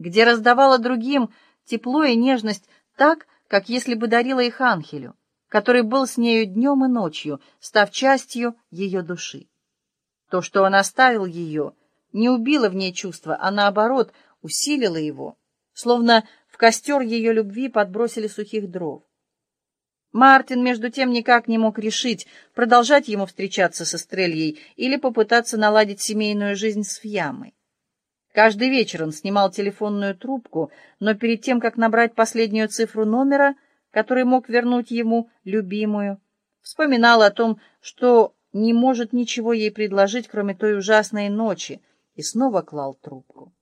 где раздавала другим тепло и нежность так, как если бы дарила их Анхелю, который был с нею днем и ночью, став частью ее души. То, что он оставил ее, не убило в ней чувства, а наоборот усилило его, словно в костер ее любви подбросили сухих дров. Мартин, между тем, никак не мог решить, продолжать ему встречаться со Стрельей или попытаться наладить семейную жизнь с Фьямой. Каждый вечер он снимал телефонную трубку, но перед тем, как набрать последнюю цифру номера, который мог вернуть ему любимую, вспоминал о том, что не может ничего ей предложить, кроме той ужасной ночи, и снова клал трубку.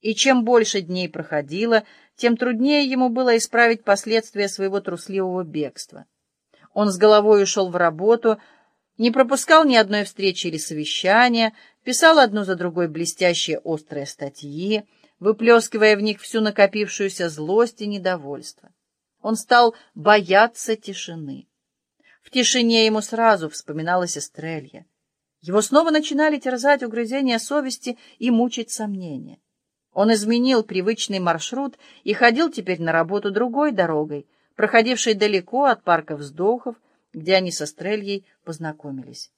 И чем больше дней проходило, тем труднее ему было исправить последствия своего трусливого бегства. Он с головой ушел в работу, не пропускал ни одной встречи или совещания, писал одну за другой блестящие острые статьи, выплескивая в них всю накопившуюся злость и недовольство. Он стал бояться тишины. В тишине ему сразу вспоминалась Эстрелья. Его снова начинали терзать угрызения совести и мучить сомнения. Он изменил привычный маршрут и ходил теперь на работу другой дорогой, проходившей далеко от парка вздохов, где они со Стрельей познакомились.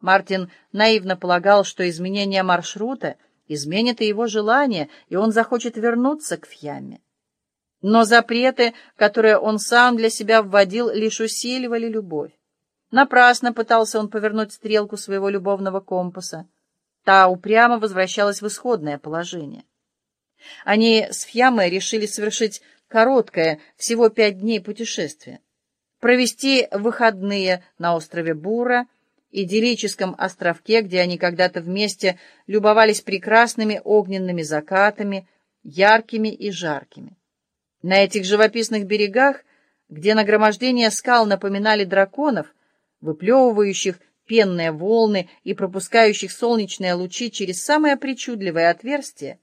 Мартин наивно полагал, что изменение маршрута изменит и его желание, и он захочет вернуться к Фьяме. Но запреты, которые он сам для себя вводил, лишь усиливали любовь. Напрасно пытался он повернуть стрелку своего любовного компаса. Та упрямо возвращалась в исходное положение. Они с Фьямой решили совершить короткое, всего пять дней путешествие. Провести выходные на острове Бура, идиллическом островке, где они когда-то вместе любовались прекрасными огненными закатами, яркими и жаркими. На этих живописных берегах, где нагромождение скал напоминали драконов, выплевывающих пенные волны и пропускающих солнечные лучи через самое причудливое отверстие,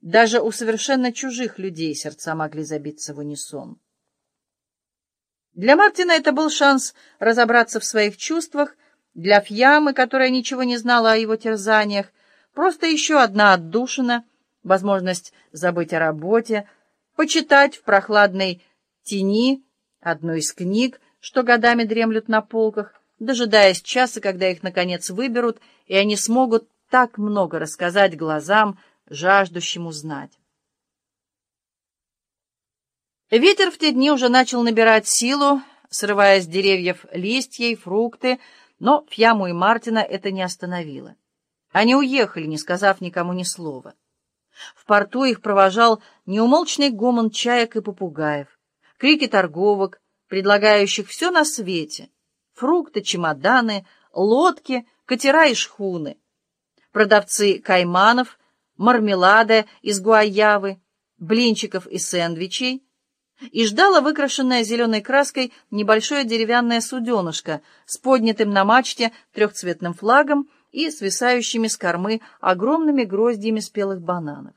даже у совершенно чужих людей сердца могли забиться в унисон. Для Мартина это был шанс разобраться в своих чувствах, для Фьямы, которая ничего не знала о его терзаниях, просто еще одна отдушина, возможность забыть о работе, почитать в прохладной тени одну из книг, что годами дремлют на полках, дожидаясь часа, когда их, наконец, выберут, и они смогут так много рассказать глазам, жаждущим узнать. Ветер в те дни уже начал набирать силу, срывая с деревьев листья и фрукты, но Фьяму и Мартина это не остановило. Они уехали, не сказав никому ни слова. В порту их провожал неумолчный гомон чаек и попугаев, крики торговок, предлагающих все на свете — фрукты, чемоданы, лодки, катера и шхуны. Продавцы кайманов — мармелада из гуаявы, блинчиков и сэндвичей, и ждала выкрашенная зеленой краской небольшое деревянное суденышко с поднятым на мачте трехцветным флагом и свисающими с кормы огромными гроздьями спелых бананов.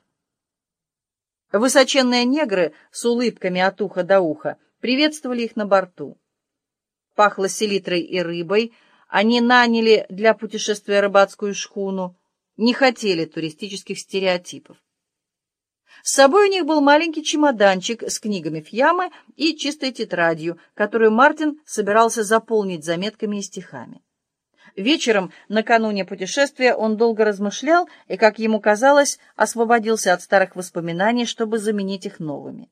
Высоченные негры с улыбками от уха до уха приветствовали их на борту. Пахло селитрой и рыбой, они наняли для путешествия рыбацкую шхуну, не хотели туристических стереотипов. С собой у них был маленький чемоданчик с книгами Фьямы и чистой тетрадью, которую Мартин собирался заполнить заметками и стихами. Вечером, накануне путешествия, он долго размышлял и, как ему казалось, освободился от старых воспоминаний, чтобы заменить их новыми.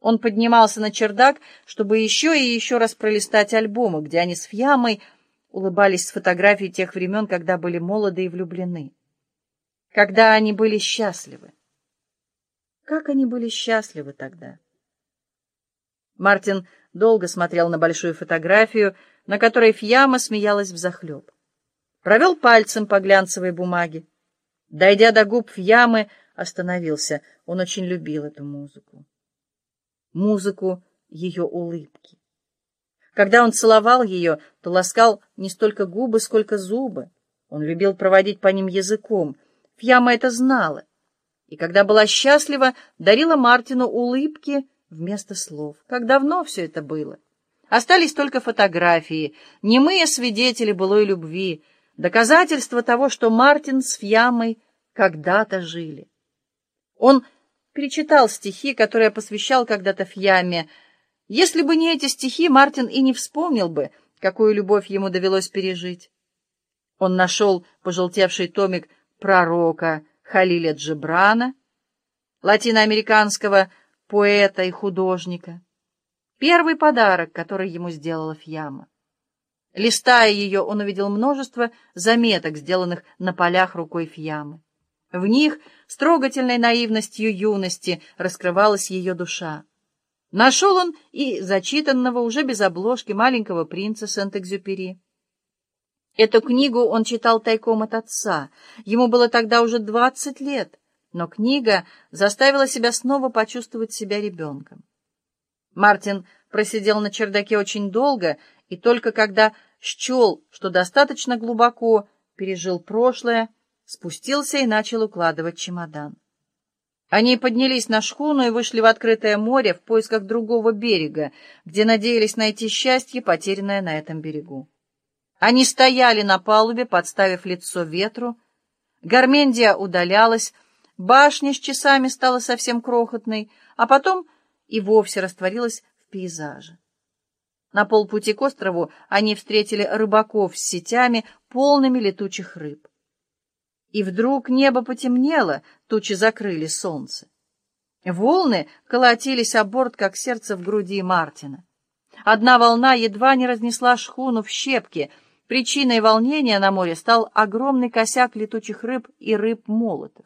Он поднимался на чердак, чтобы еще и еще раз пролистать альбомы, где они с Фьямой улыбались с фотографий тех времен, когда были молоды и влюблены когда они были счастливы. Как они были счастливы тогда? Мартин долго смотрел на большую фотографию, на которой Фьяма смеялась взахлеб. Провел пальцем по глянцевой бумаге. Дойдя до губ Фьямы, остановился. Он очень любил эту музыку. Музыку ее улыбки. Когда он целовал ее, то ласкал не столько губы, сколько зубы. Он любил проводить по ним языком — Фьяма это знала, и когда была счастлива, дарила Мартину улыбки вместо слов. Как давно все это было? Остались только фотографии, немые свидетели былой любви, доказательства того, что Мартин с Фьямой когда-то жили. Он перечитал стихи, которые посвящал когда-то Фьяме. Если бы не эти стихи, Мартин и не вспомнил бы, какую любовь ему довелось пережить. Он нашел пожелтевший томик пророка Халиля Джебрана, латиноамериканского поэта и художника. Первый подарок, который ему сделала Фьяма. Листая ее, он увидел множество заметок, сделанных на полях рукой Фьямы. В них с трогательной наивностью юности раскрывалась ее душа. Нашел он и зачитанного уже без обложки маленького принца Сент-Экзюпери. Эту книгу он читал тайком от отца. Ему было тогда уже двадцать лет, но книга заставила себя снова почувствовать себя ребенком. Мартин просидел на чердаке очень долго, и только когда счел, что достаточно глубоко пережил прошлое, спустился и начал укладывать чемодан. Они поднялись на шхуну и вышли в открытое море в поисках другого берега, где надеялись найти счастье, потерянное на этом берегу. Они стояли на палубе, подставив лицо ветру. Гармендия удалялась, башня с часами стала совсем крохотной, а потом и вовсе растворилась в пейзаже. На полпути к острову они встретили рыбаков с сетями, полными летучих рыб. И вдруг небо потемнело, тучи закрыли солнце. Волны колотились о борт, как сердце в груди Мартина. Одна волна едва не разнесла шхуну в щепки. Причиной волнения на море стал огромный косяк летучих рыб и рыб-молотов.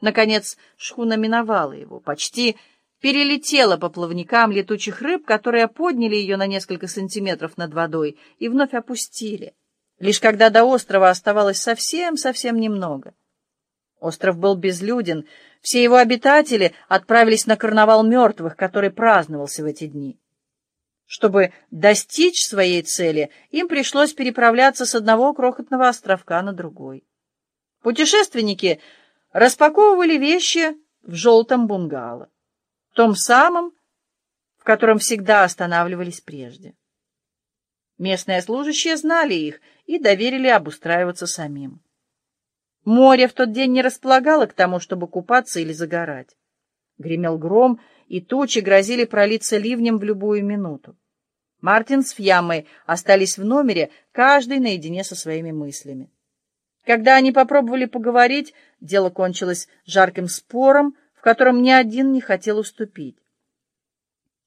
Наконец шхуна миновала его, почти перелетела по плавникам летучих рыб, которые подняли ее на несколько сантиметров над водой и вновь опустили лишь когда до острова оставалось совсем-совсем немного. Остров был безлюден, все его обитатели отправились на карнавал мертвых, который праздновался в эти дни. Чтобы достичь своей цели, им пришлось переправляться с одного крохотного островка на другой. Путешественники распаковывали вещи в желтом бунгало, том самом, в котором всегда останавливались прежде. Местные служащие знали их и доверили обустраиваться самим. Море в тот день не располагало к тому, чтобы купаться или загорать. Гремел гром, и тучи грозили пролиться ливнем в любую минуту. Мартин с Фьямой остались в номере, каждый наедине со своими мыслями. Когда они попробовали поговорить, дело кончилось жарким спором, в котором ни один не хотел уступить.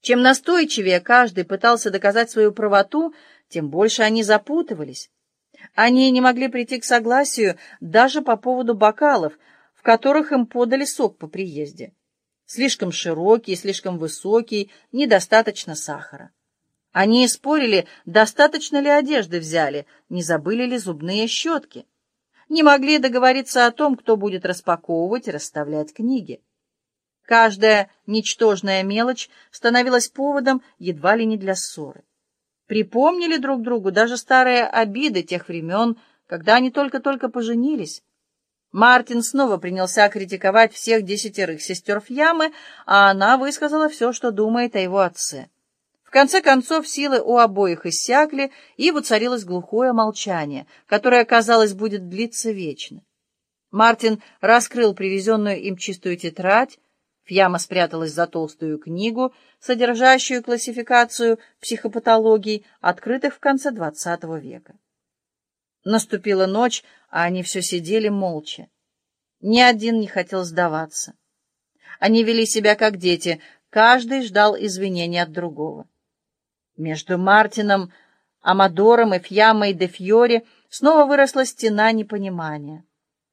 Чем настойчивее каждый пытался доказать свою правоту, тем больше они запутывались. Они не могли прийти к согласию даже по поводу бокалов, в которых им подали сок по приезде. Слишком широкий, слишком высокий, недостаточно сахара. Они спорили, достаточно ли одежды взяли, не забыли ли зубные щетки. Не могли договориться о том, кто будет распаковывать и расставлять книги. Каждая ничтожная мелочь становилась поводом едва ли не для ссоры припомнили друг другу даже старые обиды тех времен, когда они только-только поженились. Мартин снова принялся критиковать всех десятерых сестер Фьямы, а она высказала все, что думает о его отце. В конце концов, силы у обоих иссякли, и воцарилось глухое молчание, которое, казалось, будет длиться вечно. Мартин раскрыл привезенную им чистую тетрадь, Фьяма спряталась за толстую книгу, содержащую классификацию психопатологий, открытых в конце XX века. Наступила ночь, а они все сидели молча. Ни один не хотел сдаваться. Они вели себя как дети, каждый ждал извинений от другого. Между Мартином, Амадором и Фьямой де Фьори снова выросла стена непонимания.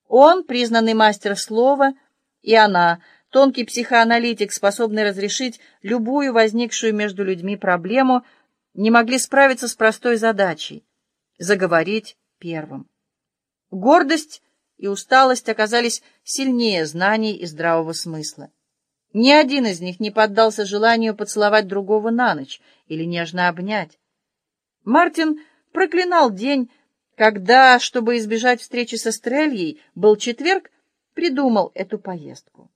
Он, признанный мастер слова, и она — Тонкий психоаналитик, способный разрешить любую возникшую между людьми проблему, не могли справиться с простой задачей — заговорить первым. Гордость и усталость оказались сильнее знаний и здравого смысла. Ни один из них не поддался желанию поцеловать другого на ночь или нежно обнять. Мартин проклинал день, когда, чтобы избежать встречи со Стрельей, был четверг, придумал эту поездку.